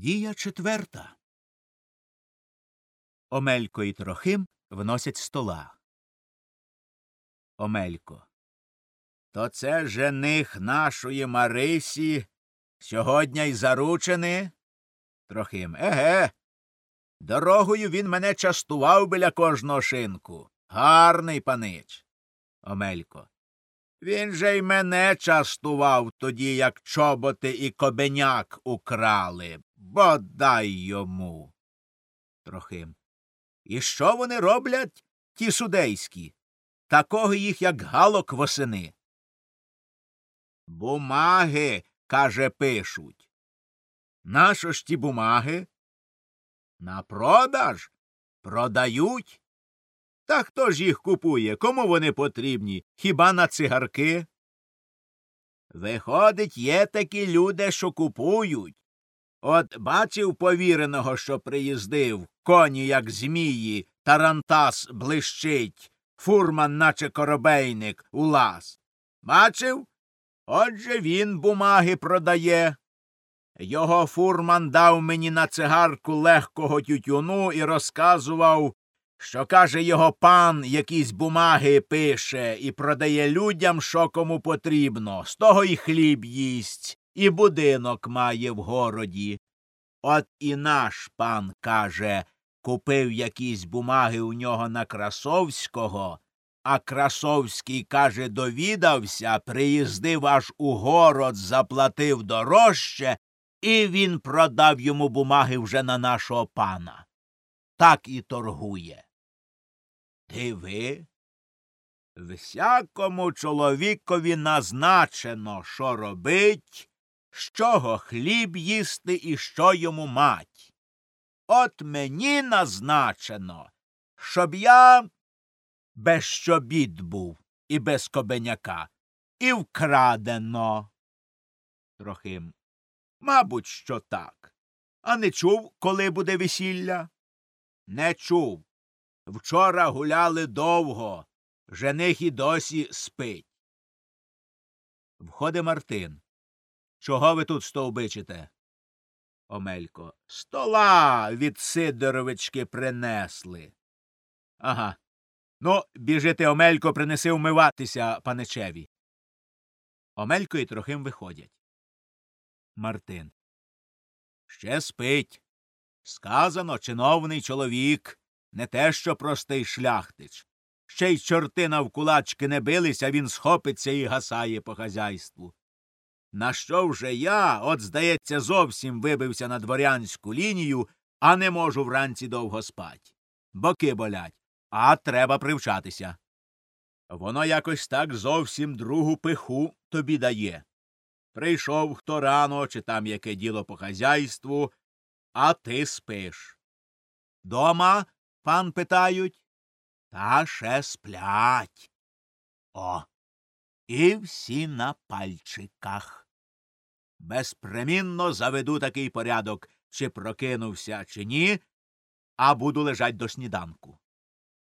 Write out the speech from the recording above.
Дія четверта. Омелько і Трохим вносять стола. Омелько. То це жених нашої Марисі сьогодні й заручений? Трохим. Еге. Дорогою він мене частував біля кожного шинку. Гарний панич. Омелько. Він же й мене частував тоді, як чоботи і кобеняк украли. Бодай йому. Трохим. І що вони роблять, ті судейські? Такого їх, як галок восени. Бумаги, каже, пишуть. Нащо ж ті бумаги? На продаж? Продають? Та хто ж їх купує? Кому вони потрібні? Хіба на цигарки? Виходить, є такі люди, що купують. От бачив повіреного, що приїздив, коні, як змії, тарантас блищить, фурман, наче коробейник, у лаз. Бачив? Отже він бумаги продає. Його фурман дав мені на цигарку легкого тютюну і розказував, що, каже, його пан якісь бумаги пише і продає людям, що кому потрібно, з того й хліб їсть, і будинок має в городі. От і наш пан, каже, купив якісь бумаги у нього на Красовського, а Красовський, каже, довідався, приїздив аж у город, заплатив дорожче, і він продав йому бумаги вже на нашого пана. Так і торгує. Диви. Всякому чоловікові назначено, що робить, з чого хліб їсти і що йому мать. От мені назначено, щоб я без щобід був і без кобеняка, і вкрадено. Трохим. Мабуть, що так. А не чув, коли буде весілля? Не чув. Вчора гуляли довго. Жених і досі спить. Входить Мартин. Чого ви тут стовбичите? Омелько. Стола від Сидоровички принесли. Ага. Ну, біжите, Омелько, принеси вмиватися паничеві. Омелько і Трохим виходять. Мартин. Ще спить. Сказано, чиновний чоловік, не те що простий шляхтич. Ще й чорти навкулачки не билися, він схопиться і гасає по хазяйству. На що вже я, от, здається, зовсім вибився на дворянську лінію, а не можу вранці довго спать. Боки болять, а треба привчатися. Воно якось так зовсім другу пиху тобі дає. Прийшов хто рано, чи там яке діло по хазяйству, а ти спиш. Дома, пан питають, та ще сплять. О, і всі на пальчиках. Безпремінно заведу такий порядок, чи прокинувся, чи ні, а буду лежать до сніданку.